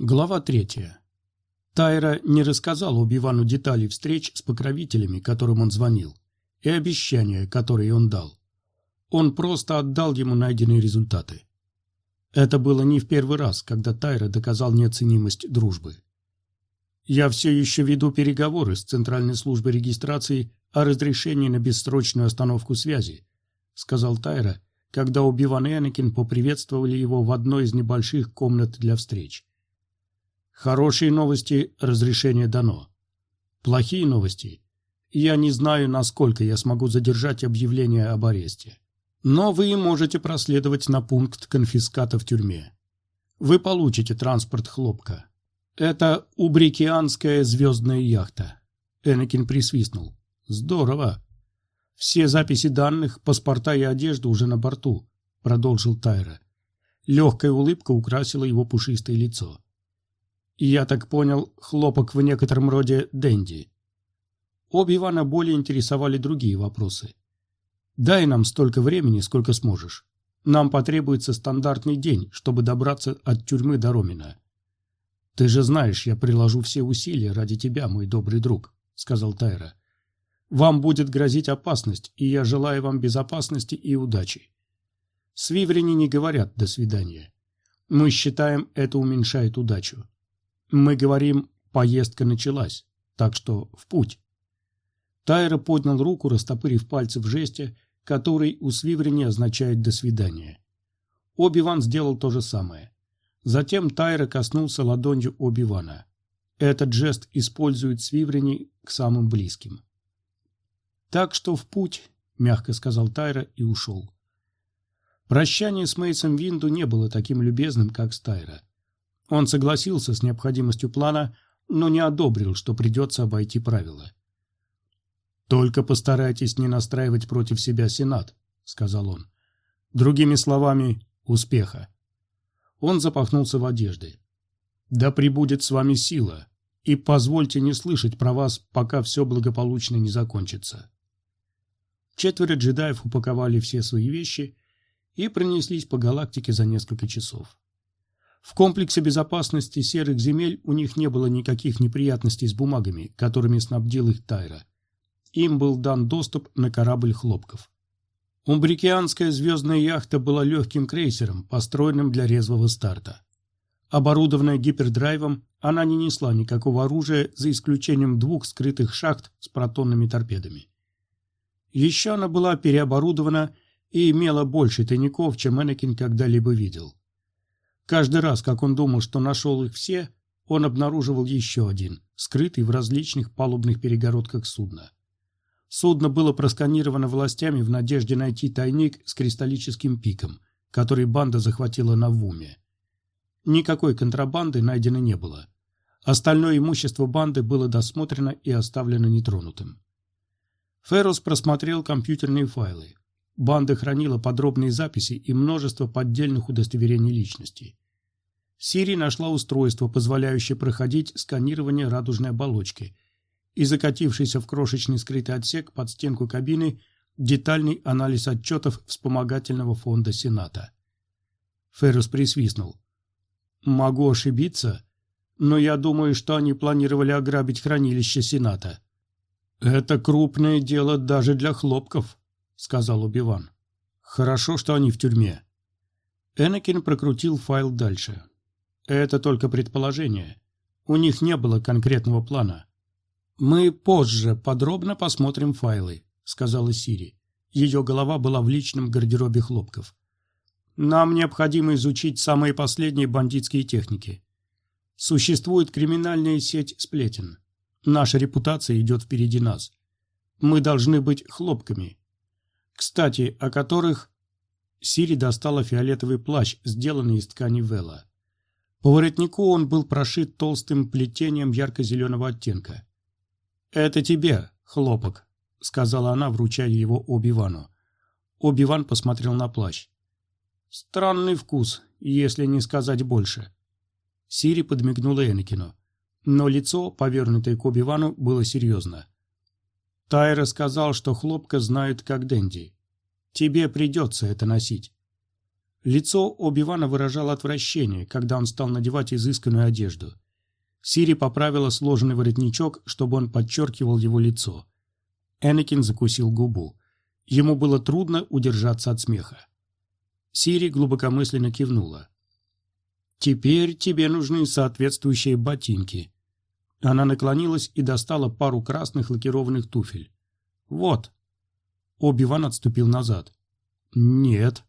Глава третья. Тайра не рассказал Оби-Вану деталей встреч с покровителями, которым он звонил, и обещания, которые он дал. Он просто отдал ему найденные результаты. Это было не в первый раз, когда Тайра доказал неоценимость дружбы. «Я все еще веду переговоры с Центральной службой регистрации о разрешении на бессрочную остановку связи», сказал Тайра, когда Оби-Ван и Энакин поприветствовали его в одной из небольших комнат для встреч. Хорошие новости – разрешение дано. Плохие новости – я не знаю, насколько я смогу задержать объявление об аресте. Но вы можете проследовать на пункт конфиската в тюрьме. Вы получите транспорт хлопка. Это убрикианская звездная яхта. Энакин присвистнул. Здорово. Все записи данных, паспорта и одежда уже на борту, продолжил Тайра. Легкая улыбка украсила его пушистое лицо. Я так понял, хлопок в некотором роде денди. Обе Ивана более интересовали другие вопросы. Дай нам столько времени, сколько сможешь. Нам потребуется стандартный день, чтобы добраться от тюрьмы до Ромина. Ты же знаешь, я приложу все усилия ради тебя, мой добрый друг, сказал Тайра. Вам будет грозить опасность, и я желаю вам безопасности и удачи. Свиврени не говорят «до свидания». Мы считаем, это уменьшает удачу. Мы говорим «поездка началась», так что в путь. Тайра поднял руку, растопырив пальцы в жесте, который у Свиврени означает «до свидания». Оби-Ван сделал то же самое. Затем Тайра коснулся ладонью Оби-Вана. Этот жест использует Свиврени к самым близким. «Так что в путь», — мягко сказал Тайра и ушел. Прощание с Мейсом Винду не было таким любезным, как с Тайра. Он согласился с необходимостью плана, но не одобрил, что придется обойти правила. «Только постарайтесь не настраивать против себя Сенат», — сказал он. «Другими словами, успеха». Он запахнулся в одежды. «Да прибудет с вами сила, и позвольте не слышать про вас, пока все благополучно не закончится». Четверо джедаев упаковали все свои вещи и пронеслись по галактике за несколько часов. В комплексе безопасности серых земель у них не было никаких неприятностей с бумагами, которыми снабдил их Тайра. Им был дан доступ на корабль хлопков. Умбрикианская звездная яхта была легким крейсером, построенным для резвого старта. Оборудованная гипердрайвом, она не несла никакого оружия, за исключением двух скрытых шахт с протонными торпедами. Еще она была переоборудована и имела больше тайников, чем Энакин когда-либо видел. Каждый раз, как он думал, что нашел их все, он обнаруживал еще один, скрытый в различных палубных перегородках судна. Судно было просканировано властями в надежде найти тайник с кристаллическим пиком, который банда захватила на Вуме. Никакой контрабанды найдено не было. Остальное имущество банды было досмотрено и оставлено нетронутым. Феррус просмотрел компьютерные файлы. Банда хранила подробные записи и множество поддельных удостоверений личности. Сири нашла устройство, позволяющее проходить сканирование радужной оболочки, и закатившийся в крошечный скрытый отсек под стенку кабины детальный анализ отчетов вспомогательного фонда Сената. Феррус присвистнул. «Могу ошибиться, но я думаю, что они планировали ограбить хранилище Сената. Это крупное дело даже для хлопков», — сказал Убиван. «Хорошо, что они в тюрьме». Энакин прокрутил файл дальше. «Это только предположение. У них не было конкретного плана». «Мы позже подробно посмотрим файлы», — сказала Сири. Ее голова была в личном гардеробе хлопков. «Нам необходимо изучить самые последние бандитские техники. Существует криминальная сеть сплетен. Наша репутация идет впереди нас. Мы должны быть хлопками, кстати, о которых Сири достала фиолетовый плащ, сделанный из ткани вела. По воротнику он был прошит толстым плетением ярко-зеленого оттенка. «Это тебе, хлопок», — сказала она, вручая его Оби-Вану. Оби-Ван посмотрел на плащ. «Странный вкус, если не сказать больше». Сири подмигнула Энакину, но лицо, повернутое к Оби-Вану, было серьезно. Тайра сказал, что хлопка знают как Дэнди. Тебе придется это носить. Лицо Оби-Вана выражало отвращение, когда он стал надевать изысканную одежду. Сири поправила сложенный воротничок, чтобы он подчеркивал его лицо. Энакин закусил губу. Ему было трудно удержаться от смеха. Сири глубокомысленно кивнула. «Теперь тебе нужны соответствующие ботинки». Она наклонилась и достала пару красных лакированных туфель. «Вот». Оби-Ван отступил назад. «Нет»,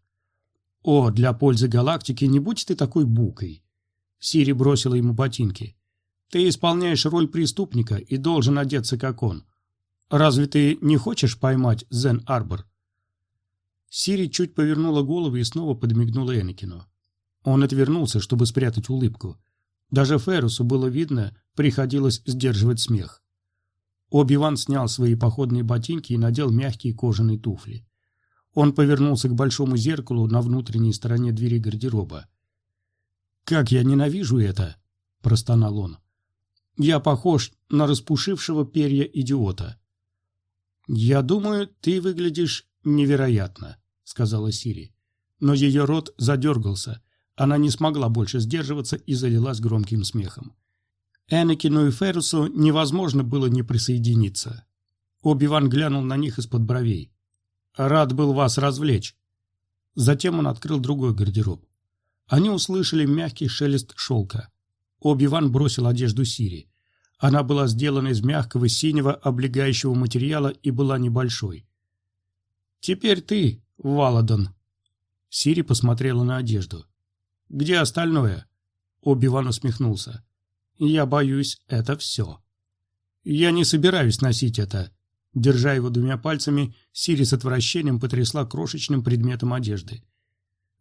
«О, для пользы галактики не будь ты такой букой!» Сири бросила ему ботинки. «Ты исполняешь роль преступника и должен одеться, как он. Разве ты не хочешь поймать Зен-Арбор?» Сири чуть повернула голову и снова подмигнула Энакину. Он отвернулся, чтобы спрятать улыбку. Даже Феррусу было видно, приходилось сдерживать смех. Оби-Ван снял свои походные ботинки и надел мягкие кожаные туфли. Он повернулся к большому зеркалу на внутренней стороне двери гардероба. «Как я ненавижу это!» – простонал он. «Я похож на распушившего перья идиота». «Я думаю, ты выглядишь невероятно», – сказала Сири. Но ее рот задергался. Она не смогла больше сдерживаться и залилась громким смехом. Энакину и Феррусу невозможно было не присоединиться. Оби-Ван глянул на них из-под бровей. Рад был вас развлечь. Затем он открыл другой гардероб. Они услышали мягкий шелест шелка. Оби-Ван бросил одежду Сири. Она была сделана из мягкого синего облегающего материала и была небольшой. «Теперь ты, Валадон». Сири посмотрела на одежду. «Где остальное?» Оби-Ван усмехнулся. «Я боюсь, это все». «Я не собираюсь носить это. Держа его двумя пальцами, Сири с отвращением потрясла крошечным предметом одежды.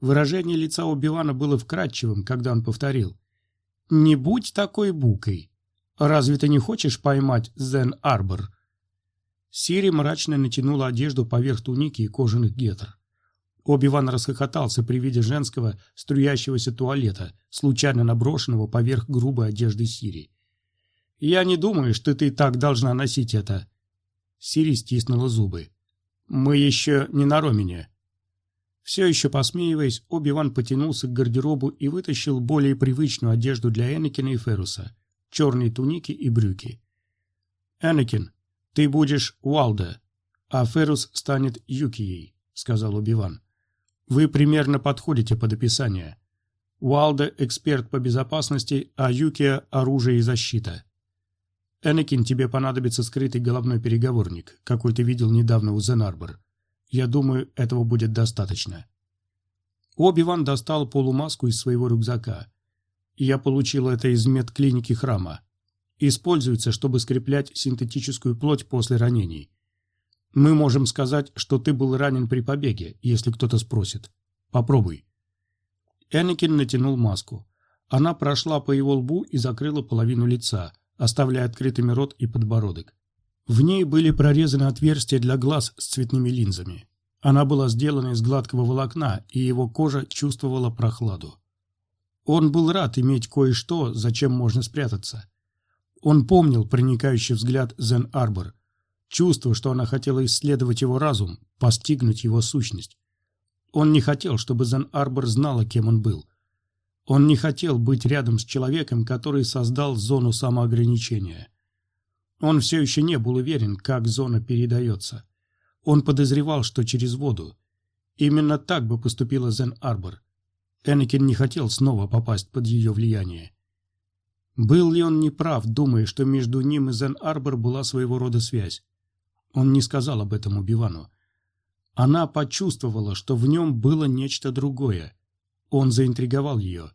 Выражение лица Убивана было вкрадчивым, когда он повторил. «Не будь такой букой. Разве ты не хочешь поймать Зен Арбор?» Сири мрачно натянула одежду поверх туники и кожаных гетр. Оби-Ван расхохотался при виде женского струящегося туалета, случайно наброшенного поверх грубой одежды Сири. «Я не думаю, что ты так должна носить это», Сири стиснула зубы. «Мы еще не на Ромине». Все еще посмеиваясь, Оби-Ван потянулся к гардеробу и вытащил более привычную одежду для Энакина и Феруса – черные туники и брюки. «Энакин, ты будешь Уалда, а Ферус станет Юкией», – сказал Оби-Ван. «Вы примерно подходите под описание. Уалда – эксперт по безопасности, а Юкия – оружие и защита. Энакин, тебе понадобится скрытый головной переговорник, какой ты видел недавно у Зенарбор. Я думаю, этого будет достаточно. Оби-Ван достал полумаску из своего рюкзака. Я получил это из медклиники храма. Используется, чтобы скреплять синтетическую плоть после ранений. Мы можем сказать, что ты был ранен при побеге, если кто-то спросит. Попробуй. Энакин натянул маску. Она прошла по его лбу и закрыла половину лица – оставляя открытыми рот и подбородок. В ней были прорезаны отверстия для глаз с цветными линзами. Она была сделана из гладкого волокна, и его кожа чувствовала прохладу. Он был рад иметь кое-что, зачем можно спрятаться. Он помнил проникающий взгляд Зен Арбор, чувство, что она хотела исследовать его разум, постигнуть его сущность. Он не хотел, чтобы Зен Арбор знала, кем он был – он не хотел быть рядом с человеком, который создал зону самоограничения. Он все еще не был уверен, как зона передается. Он подозревал, что через воду. Именно так бы поступила Зен-Арбор. Энакин не хотел снова попасть под ее влияние. Был ли он неправ, думая, что между ним и Зен-Арбор была своего рода связь? Он не сказал об этом Убивану. Она почувствовала, что в нем было нечто другое. Он заинтриговал ее.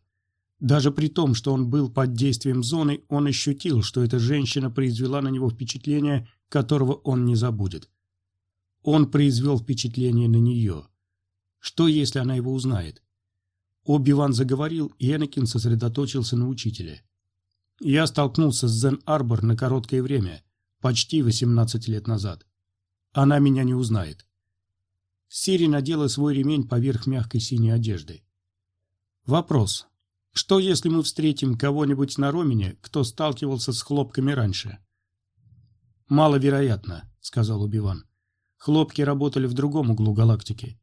Даже при том, что он был под действием зоны, он ощутил, что эта женщина произвела на него впечатление, которого он не забудет. Он произвел впечатление на нее. Что, если она его узнает? Оби-Ван заговорил, и Энакин сосредоточился на учителе. Я столкнулся с Зен-Арбор на короткое время, почти 18 лет назад. Она меня не узнает. Сири надела свой ремень поверх мягкой синей одежды. Вопрос. Что, если мы встретим кого-нибудь на Ромине, кто сталкивался с хлопками раньше? «Маловероятно», — сказал Убиван. «Хлопки работали в другом углу галактики.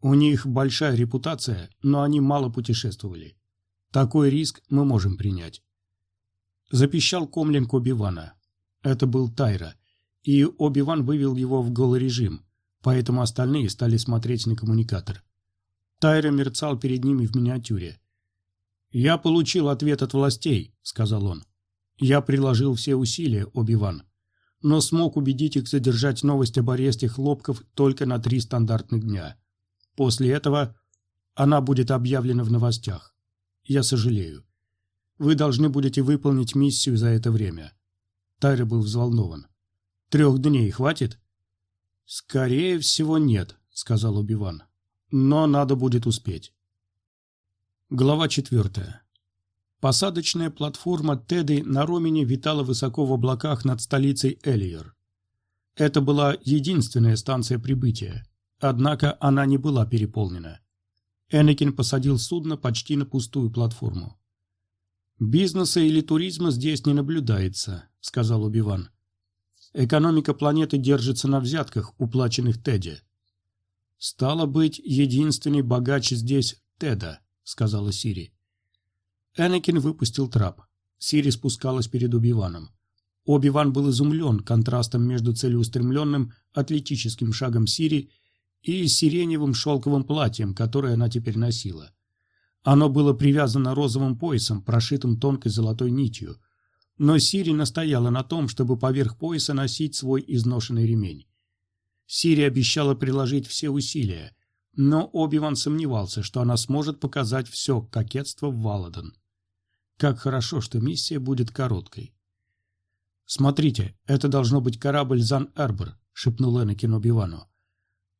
У них большая репутация, но они мало путешествовали. Такой риск мы можем принять. Запищал комлинг Оби-Вана. Это был Тайра, и Оби-Ван вывел его в голый режим, поэтому остальные стали смотреть на коммуникатор. Тайра мерцал перед ними в миниатюре. «Я получил ответ от властей», — сказал он. «Я приложил все усилия, Оби-Ван, но смог убедить их задержать новость об аресте хлопков только на три стандартных дня. После этого она будет объявлена в новостях. Я сожалею. Вы должны будете выполнить миссию за это время». Тайра был взволнован. «Трех дней хватит?» «Скорее всего, нет», — сказал Убиван. «Но надо будет успеть». Глава четвертая. Посадочная платформа Теды на Ромине витала высоко в облаках над столицей Элиер. Это была единственная станция прибытия, однако она не была переполнена. Энакин посадил судно почти на пустую платформу. «Бизнеса или туризма здесь не наблюдается», — сказал Убиван. «Экономика планеты держится на взятках, уплаченных Теде». «Стало быть, единственный богач здесь Теда», — сказала Сири. Энакин выпустил трап. Сири спускалась перед Убиваном. Оби-Ван был изумлен контрастом между целеустремленным атлетическим шагом Сири и сиреневым шелковым платьем, которое она теперь носила. Оно было привязано розовым поясом, прошитым тонкой золотой нитью. Но Сири настояла на том, чтобы поверх пояса носить свой изношенный ремень. Сири обещала приложить все усилия, но Оби-Ван сомневался, что она сможет показать все кокетство в Валадон. Как хорошо, что миссия будет короткой. «Смотрите, это должно быть корабль Зан-Эрбор», — шепнул Энакин Оби-Вану.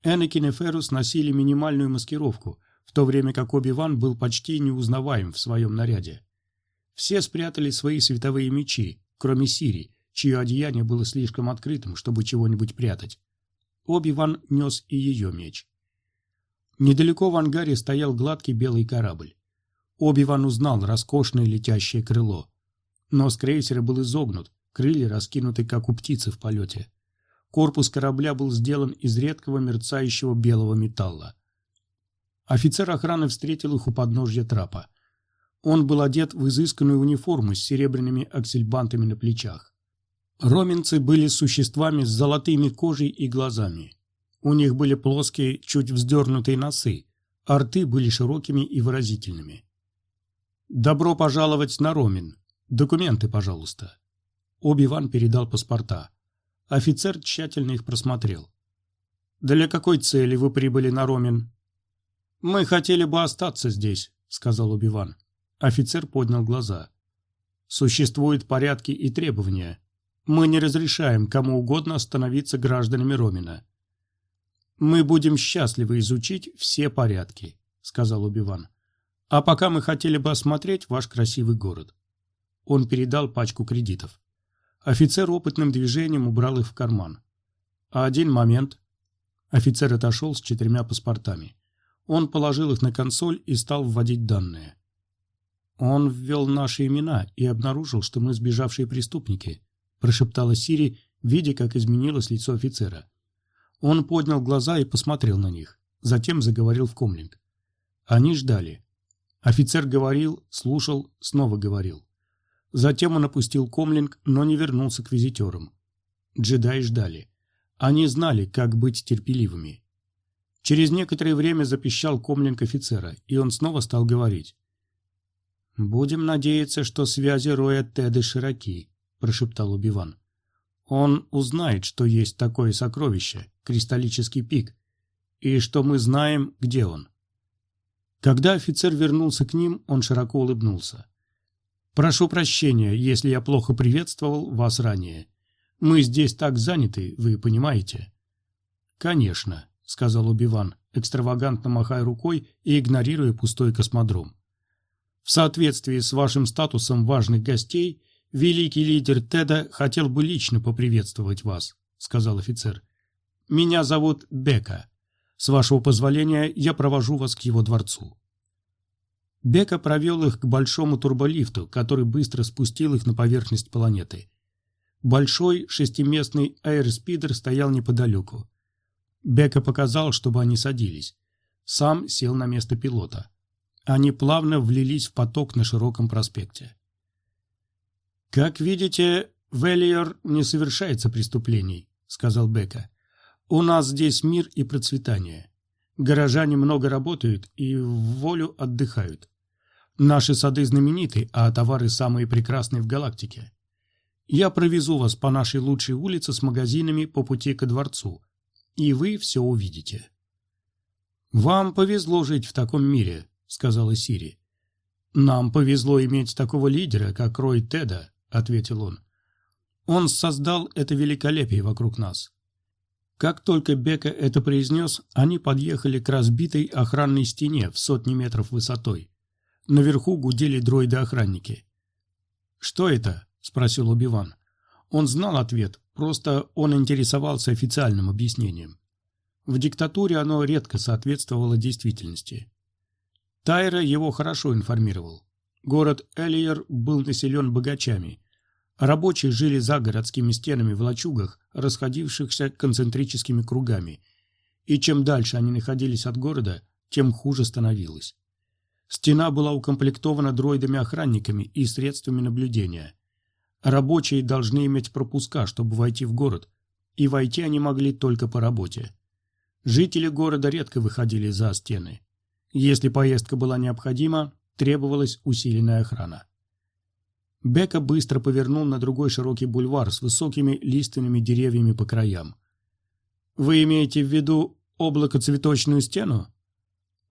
Энакин и Феррус носили минимальную маскировку, в то время как Оби-Ван был почти неузнаваем в своем наряде. Все спрятали свои световые мечи, кроме Сири, чье одеяние было слишком открытым, чтобы чего-нибудь прятать. Оби-Ван нес и ее меч. Недалеко в ангаре стоял гладкий белый корабль. Оби-Ван узнал роскошное летящее крыло. Нос крейсера был изогнут, крылья раскинуты, как у птицы в полете. Корпус корабля был сделан из редкого мерцающего белого металла. Офицер охраны встретил их у подножья трапа. Он был одет в изысканную униформу с серебряными аксельбантами на плечах. Роминцы были существами с золотыми кожей и глазами. У них были плоские, чуть вздернутые носы, а рты были широкими и выразительными. «Добро пожаловать на Ромин. Документы, пожалуйста». Оби-Ван передал паспорта. Офицер тщательно их просмотрел. «Для какой цели вы прибыли на Ромин?» «Мы хотели бы остаться здесь», — сказал Убиван. Офицер поднял глаза. «Существуют порядки и требования. Мы не разрешаем кому угодно становиться гражданами Ромина». «Мы будем счастливы изучить все порядки», — сказал Убиван. «А пока мы хотели бы осмотреть ваш красивый город». Он передал пачку кредитов. Офицер опытным движением убрал их в карман. «А один момент». Офицер отошел с четырьмя паспортами. Он положил их на консоль и стал вводить данные. «Он ввел наши имена и обнаружил, что мы сбежавшие преступники», прошептала Сири, видя, как изменилось лицо офицера. Он поднял глаза и посмотрел на них, затем заговорил в комлинг. Они ждали. Офицер говорил, слушал, снова говорил. Затем он опустил комлинг, но не вернулся к визитерам. Джедаи ждали. Они знали, как быть терпеливыми. Через некоторое время запищал комлинг офицера, и он снова стал говорить. «Будем надеяться, что связи Роя Теды широки», — прошептал Убиван. «Он узнает, что есть такое сокровище, кристаллический пик, и что мы знаем, где он». Когда офицер вернулся к ним, он широко улыбнулся. «Прошу прощения, если я плохо приветствовал вас ранее. Мы здесь так заняты, вы понимаете?» «Конечно», — сказал Убиван, экстравагантно махая рукой и игнорируя пустой космодром. «В соответствии с вашим статусом важных гостей, великий лидер Теда хотел бы лично поприветствовать вас», — сказал офицер. «Меня зовут Бека. С вашего позволения я провожу вас к его дворцу». Бека провел их к большому турболифту, который быстро спустил их на поверхность планеты. Большой шестиместный аэроспидер стоял неподалеку. Бека показал, чтобы они садились. Сам сел на место пилота. Они плавно влились в поток на широком проспекте. «Как видите, Веллиер не совершается преступлений», — сказал Бека. «У нас здесь мир и процветание. Горожане много работают и в волю отдыхают. Наши сады знамениты, а товары самые прекрасные в галактике. Я провезу вас по нашей лучшей улице с магазинами по пути ко дворцу, и вы все увидите». «Вам повезло жить в таком мире», — сказала Сири. «Нам повезло иметь такого лидера, как Рой Теда», — ответил он. «Он создал это великолепие вокруг нас». Как только Бека это произнес, они подъехали к разбитой охранной стене в сотни метров высотой. Наверху гудели дроиды-охранники. «Что это?» – спросил Убиван. Он знал ответ, просто он интересовался официальным объяснением. В диктатуре оно редко соответствовало действительности. Тайра его хорошо информировал. Город Элиер был населен богачами. Рабочие жили за городскими стенами в лачугах, расходившихся концентрическими кругами. И чем дальше они находились от города, тем хуже становилось. Стена была укомплектована дроидами-охранниками и средствами наблюдения. Рабочие должны иметь пропуска, чтобы войти в город, и войти они могли только по работе. Жители города редко выходили за стены. Если поездка была необходима, требовалась усиленная охрана. Бека быстро повернул на другой широкий бульвар с высокими лиственными деревьями по краям. «Вы имеете в виду облакоцветочную стену?»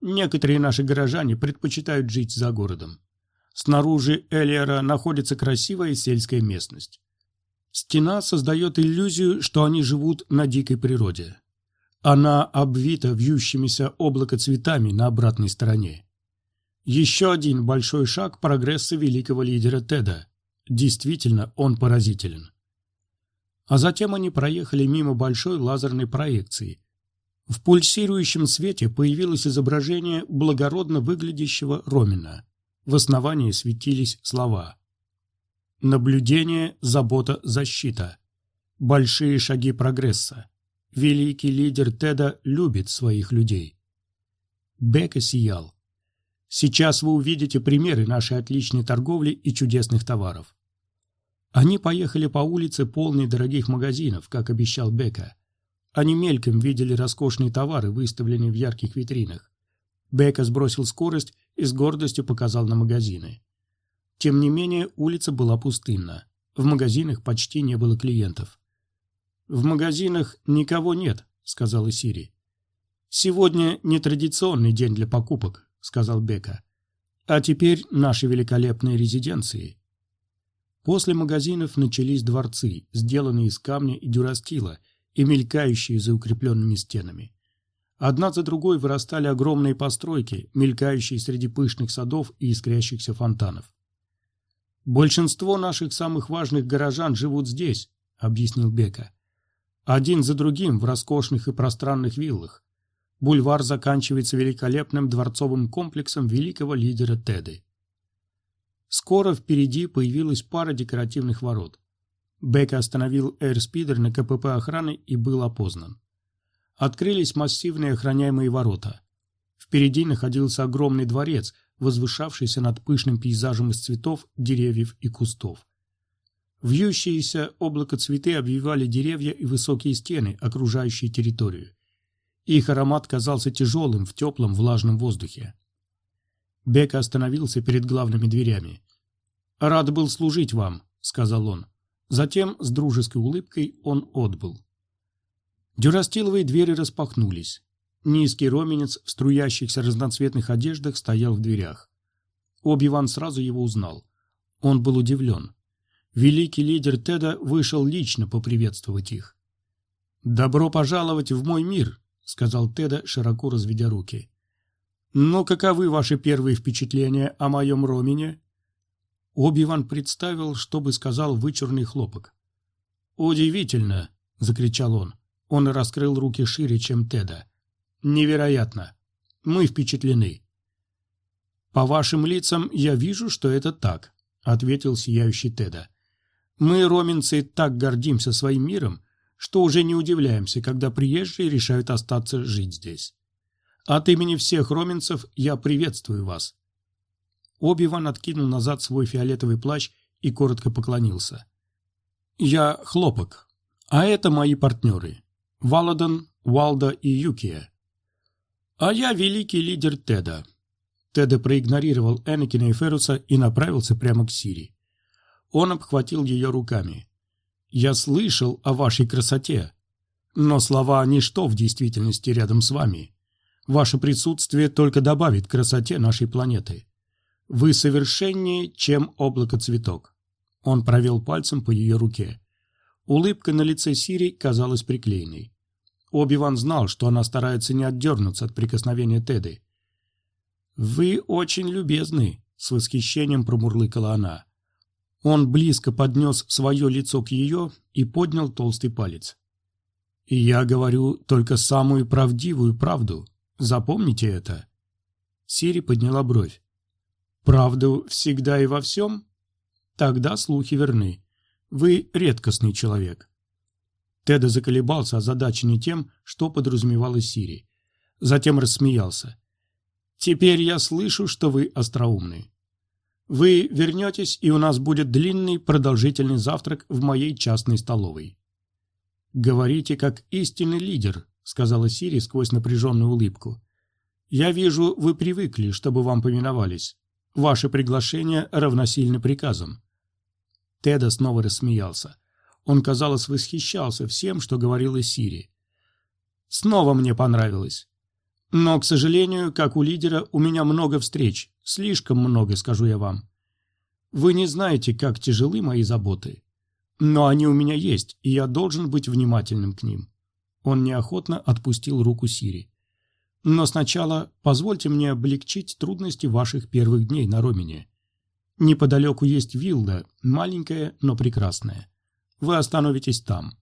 Некоторые наши горожане предпочитают жить за городом. Снаружи Элиера находится красивая сельская местность. Стена создает иллюзию, что они живут на дикой природе. Она обвита вьющимися облакоцветами на обратной стороне. Еще один большой шаг прогресса великого лидера Теда. Действительно, он поразителен. А затем они проехали мимо большой лазерной проекции. В пульсирующем свете появилось изображение благородно выглядящего Ромина. В основании светились слова «Наблюдение, забота, защита. Большие шаги прогресса. Великий лидер Теда любит своих людей. Бека сиял. Сейчас вы увидите примеры нашей отличной торговли и чудесных товаров. Они поехали по улице, полной дорогих магазинов, как обещал Бека. Они мельком видели роскошные товары, выставленные в ярких витринах. Бека сбросил скорость и с гордостью показал на магазины. Тем не менее, улица была пустынна. В магазинах почти не было клиентов. «В магазинах никого нет», — сказала Сири. «Сегодня нетрадиционный день для покупок», — сказал Бека. «А теперь наши великолепные резиденции». После магазинов начались дворцы, сделанные из камня и дюрастила и мелькающие за укрепленными стенами. Одна за другой вырастали огромные постройки, мелькающие среди пышных садов и искрящихся фонтанов. «Большинство наших самых важных горожан живут здесь», — объяснил Бека. Один за другим в роскошных и пространных виллах. Бульвар заканчивается великолепным дворцовым комплексом великого лидера Теды. Скоро впереди появилась пара декоративных ворот. Бека остановил Эйрспидер на КПП охраны и был опознан. Открылись массивные охраняемые ворота. Впереди находился огромный дворец, возвышавшийся над пышным пейзажем из цветов, деревьев и кустов. Вьющиеся облако цветы обвивали деревья и высокие стены, окружающие территорию. Их аромат казался тяжелым в теплом влажном воздухе. Бека остановился перед главными дверями. «Рад был служить вам», — сказал он. Затем, с дружеской улыбкой, он отбыл. Дюрастиловые двери распахнулись. Низкий роменец в струящихся разноцветных одеждах стоял в дверях. Оби-Ван сразу его узнал. Он был удивлен. Великий лидер Теда вышел лично поприветствовать их. «Добро пожаловать в мой мир», — сказал Теда, широко разведя руки. «Но каковы ваши первые впечатления о моем Ромине?» Оби-Ван представил, что бы сказал вычурный хлопок. «Удивительно!» — закричал он. Он раскрыл руки шире, чем Теда. «Невероятно! Мы впечатлены!» «По вашим лицам я вижу, что это так», — ответил сияющий Теда. Мы, роминцы, так гордимся своим миром, что уже не удивляемся, когда приезжие решают остаться жить здесь. От имени всех роменцев я приветствую вас. Оби-Ван откинул назад свой фиолетовый плащ и коротко поклонился. «Я Хлопок, а это мои партнеры. Валадан, Валда и Юкия. А я великий лидер Теда». Теда проигнорировал Энакина и Феруса и направился прямо к Сири. Он обхватил ее руками. «Я слышал о вашей красоте, но слова – ничто в действительности рядом с вами. Ваше присутствие только добавит красоте нашей планеты. Вы совершеннее, чем облако-цветок». Он провел пальцем по ее руке. Улыбка на лице Сири казалась приклеенной. Оби-Ван знал, что она старается не отдернуться от прикосновения Теды. «Вы очень любезны», — с восхищением промурлыкала она. Он близко поднес свое лицо к ее и поднял толстый палец. «И я говорю только самую правдивую правду. Запомните это». Сири подняла бровь. «Правду всегда и во всем? Тогда слухи верны. Вы редкостный человек». Теда заколебался, озадаченный тем, что подразумевала Сири. Затем рассмеялся. «Теперь я слышу, что вы остроумны. Вы вернетесь, и у нас будет длинный продолжительный завтрак в моей частной столовой». «Говорите, как истинный лидер», — сказала Сири сквозь напряженную улыбку. «Я вижу, вы привыкли, чтобы вам поминовались. Ваше приглашение равносильно приказам. Теда снова рассмеялся. Он, казалось, восхищался всем, что говорила Сири. «Снова мне понравилось. Но, к сожалению, как у лидера, у меня много встреч. Слишком много, скажу я вам. Вы не знаете, как тяжелы мои заботы. Но они у меня есть, и я должен быть внимательным к ним». Он неохотно отпустил руку Сири. «Но сначала позвольте мне облегчить трудности ваших первых дней на Ромине. Неподалеку есть вилла, маленькая, но прекрасная. Вы остановитесь там.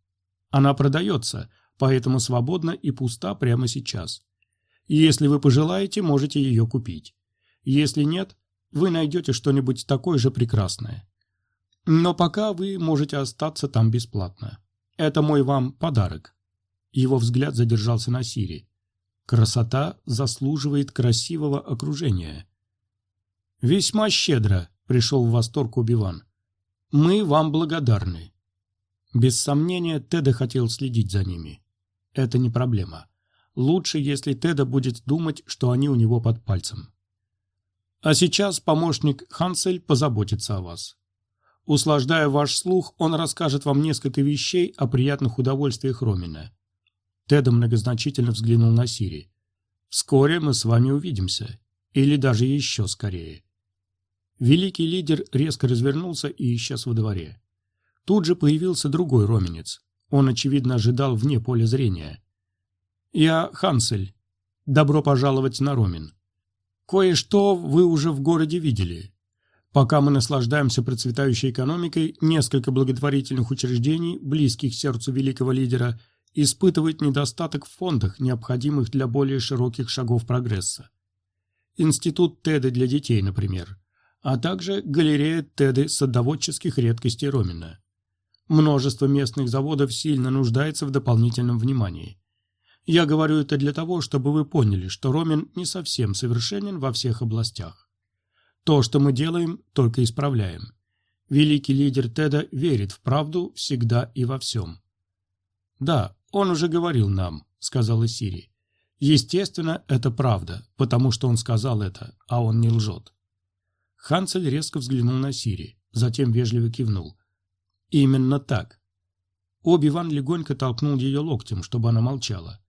Она продается, поэтому свободна и пуста прямо сейчас. Если вы пожелаете, можете ее купить. Если нет, вы найдете что-нибудь такое же прекрасное. Но пока вы можете остаться там бесплатно. Это мой вам подарок. Его взгляд задержался на Сири. Красота заслуживает красивого окружения. Весьма щедро, пришел в восторг Убиван. «Мы вам благодарны». Без сомнения, Теда хотел следить за ними. Это не проблема. Лучше, если Теда будет думать, что они у него под пальцем. А сейчас помощник Хансель позаботится о вас. Услаждая ваш слух, он расскажет вам несколько вещей о приятных удовольствиях Ромина. Теда многозначительно взглянул на Сири. «Вскоре мы с вами увидимся. Или даже еще скорее. Великий лидер резко развернулся и исчез во дворе. Тут же появился другой роменец. Он, очевидно, ожидал вне поля зрения. «Я Хансель. Добро пожаловать на Ромин. Кое-что вы уже в городе видели. Пока мы наслаждаемся процветающей экономикой, несколько благотворительных учреждений, близких сердцу великого лидера, испытывают недостаток в фондах, необходимых для более широких шагов прогресса. Институт Теды для детей, например а также галерея Теды садоводческих редкостей Ромина. Множество местных заводов сильно нуждается в дополнительном внимании. Я говорю это для того, чтобы вы поняли, что Ромин не совсем совершенен во всех областях. То, что мы делаем, только исправляем. Великий лидер Теда верит в правду всегда и во всем. «Да, он уже говорил нам», — сказала Сири. «Естественно, это правда, потому что он сказал это, а он не лжет». Ханцель резко взглянул на Сири, затем вежливо кивнул. «Именно так». Оби-Ван легонько толкнул ее локтем, чтобы она молчала.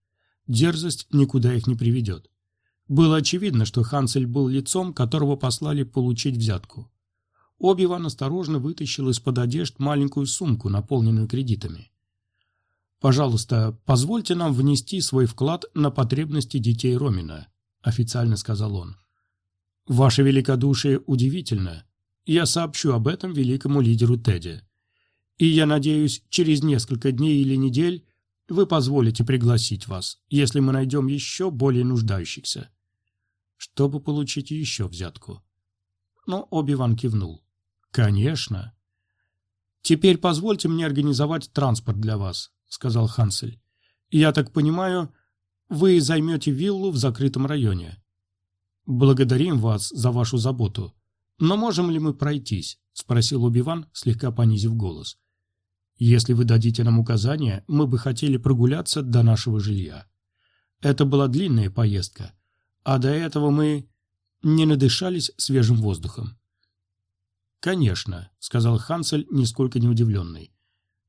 Дерзость никуда их не приведет. Было очевидно, что Ханцель был лицом, которого послали получить взятку. Оби-Ван осторожно вытащил из-под одежд маленькую сумку, наполненную кредитами. «Пожалуйста, позвольте нам внести свой вклад на потребности детей Ромина», – официально сказал он. Ваше великодушие удивительно. Я сообщу об этом великому лидеру Теди. И я надеюсь, через несколько дней или недель вы позволите пригласить вас, если мы найдем еще более нуждающихся. Чтобы получить еще взятку. Но Оби-Ван кивнул. Конечно. Теперь позвольте мне организовать транспорт для вас, сказал Хансель. Я так понимаю, Вы займете виллу в закрытом районе. Благодарим вас за вашу заботу. Но можем ли мы пройтись? Спросил Убиван, слегка понизив голос. Если вы дадите нам указания, мы бы хотели прогуляться до нашего жилья. Это была длинная поездка, а до этого мы не надышались свежим воздухом. «Конечно», — сказал Хансель, нисколько не удивленный.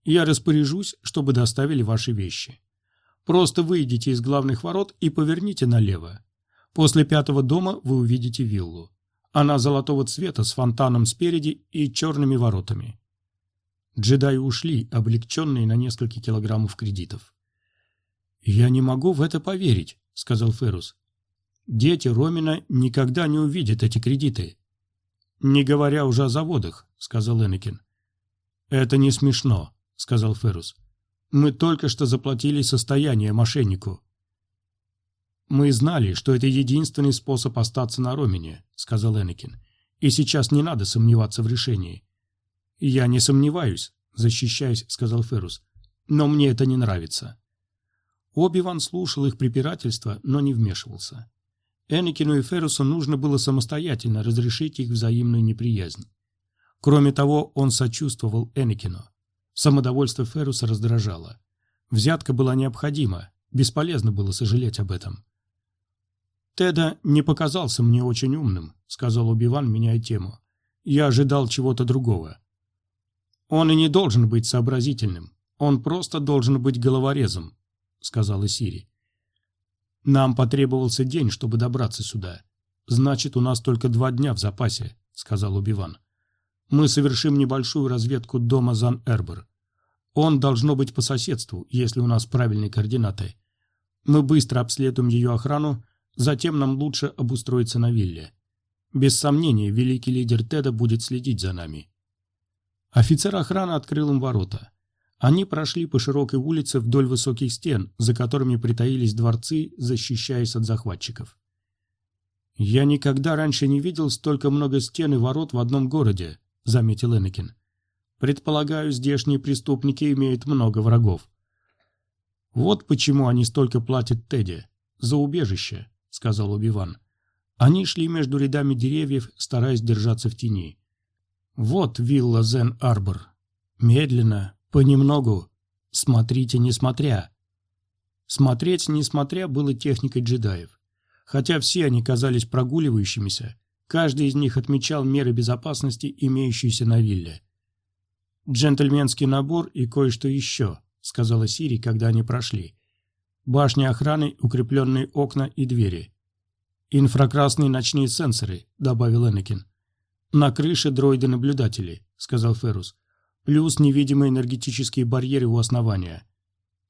«Я распоряжусь, чтобы доставили ваши вещи. Просто выйдите из главных ворот и поверните налево. После пятого дома вы увидите виллу. Она золотого цвета с фонтаном спереди и черными воротами». Джедаи ушли, облегченные на несколько килограммов кредитов. «Я не могу в это поверить», — сказал Феррус. «Дети Ромина никогда не увидят эти кредиты». «Не говоря уже о заводах», — сказал Энакин. «Это не смешно», — сказал Феррус. «Мы только что заплатили состояние мошеннику». «Мы знали, что это единственный способ остаться на Ромине», — сказал Энакин. «И сейчас не надо сомневаться в решении». «Я не сомневаюсь», — защищаясь, сказал Феррус. «Но мне это не нравится». Оби-Ван слушал их препирательства, но не вмешивался. Энакину и Феррусу нужно было самостоятельно разрешить их взаимную неприязнь. Кроме того, он сочувствовал Энакину. Самодовольство Ферруса раздражало. Взятка была необходима, бесполезно было сожалеть об этом. «Теда не показался мне очень умным», — сказал Убиван, меняя тему. «Я ожидал чего-то другого». «Он и не должен быть сообразительным. Он просто должен быть головорезом», сказала Сири. «Нам потребовался день, чтобы добраться сюда. Значит, у нас только два дня в запасе», — сказал Убиван. «Мы совершим небольшую разведку дома Зан-Эрбер. Он должно быть по соседству, если у нас правильные координаты. Мы быстро обследуем ее охрану, затем нам лучше обустроиться на вилле. Без сомнения, великий лидер Теда будет следить за нами». Офицер охраны открыл им ворота. Они прошли по широкой улице вдоль высоких стен, за которыми притаились дворцы, защищаясь от захватчиков. «Я никогда раньше не видел столько много стен и ворот в одном городе», — заметил Энакин. «Предполагаю, здешние преступники имеют много врагов». «Вот почему они столько платят Тедди. За убежище», — сказал Убиван. Они шли между рядами деревьев, стараясь держаться в тени. «Вот вилла Зен-Арбор. Медленно, Понемногу. Смотрите, не смотря. Смотреть, не смотря, было техникой джедаев. Хотя все они казались прогуливающимися, каждый из них отмечал меры безопасности, имеющиеся на вилле. «Джентльменский набор и кое-что еще», — сказала Сири, когда они прошли. «Башня охраны, укрепленные окна и двери». «Инфракрасные ночные сенсоры», — добавил Энакин. «На крыше дроиды-наблюдатели», — сказал Феррус плюс невидимые энергетические барьеры у основания.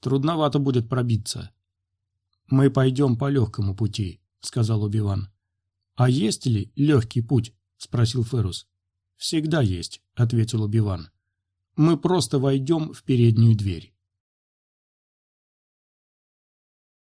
Трудновато будет пробиться. «Мы пойдем по легкому пути», — сказал Убиван. «А есть ли легкий путь?» — спросил Феррус. «Всегда есть», — ответил Убиван. «Мы просто войдем в переднюю дверь».